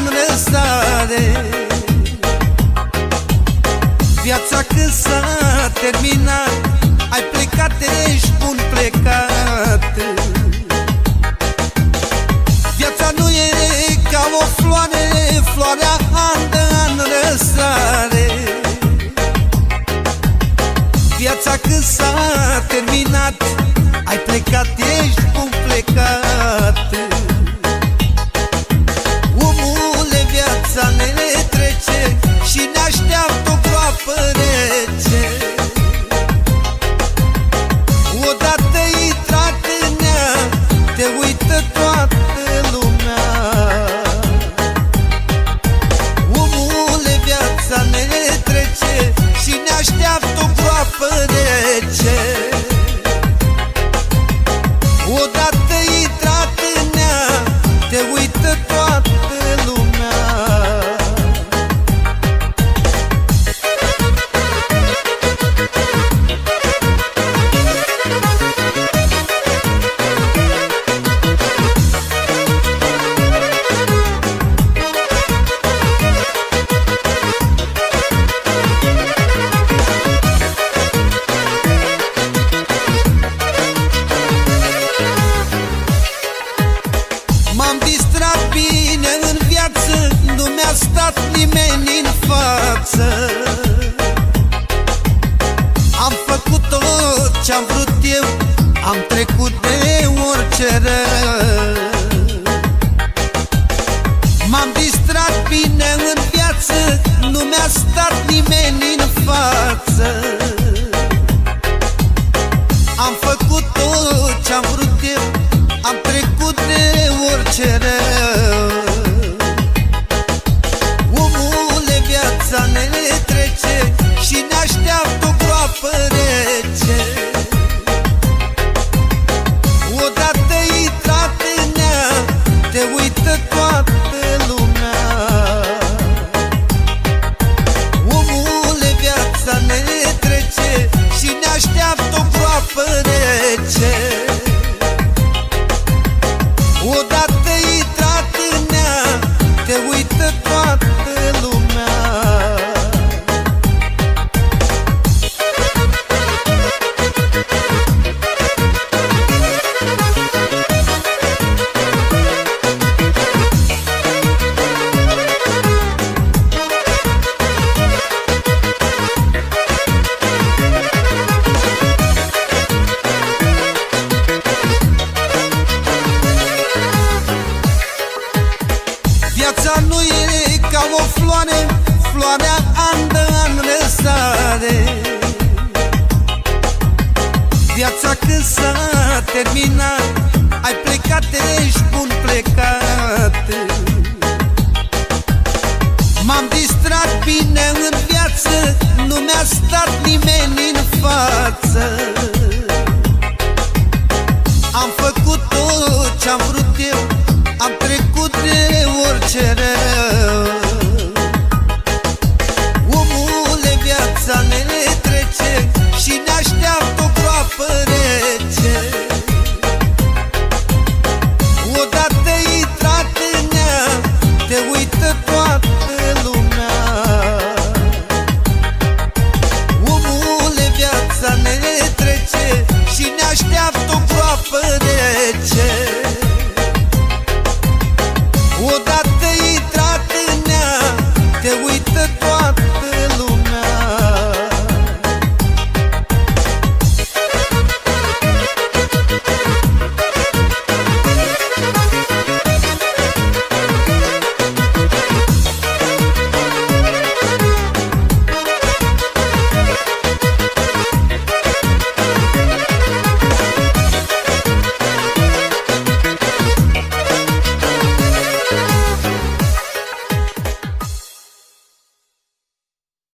îndrăsare Viața când s-a terminat Ai plecat, ești bun plecat o groapă rece Odată intrat în ea Te uită toată lumea. Omule, viața ne trece Și ne așteaptă față Am făcut tot ce-am vrut eu Am trecut de orice rău. M-am distrat bine în viață Nu mi-a stat nimeni în față. Am făcut tot ce-am vrut eu Am trecut de orice rău toată lumea Viața nu e ca o floare Floarea an de an răsare Viața când s-a terminat Ai plecat, ești bun plecat. M-am distrat bine în viață Nu mi-a stat nimeni în față. Am făcut tot ce-am vrut eu Am trecut de orice rău. Omule, viața ne trece Și ne așteaptă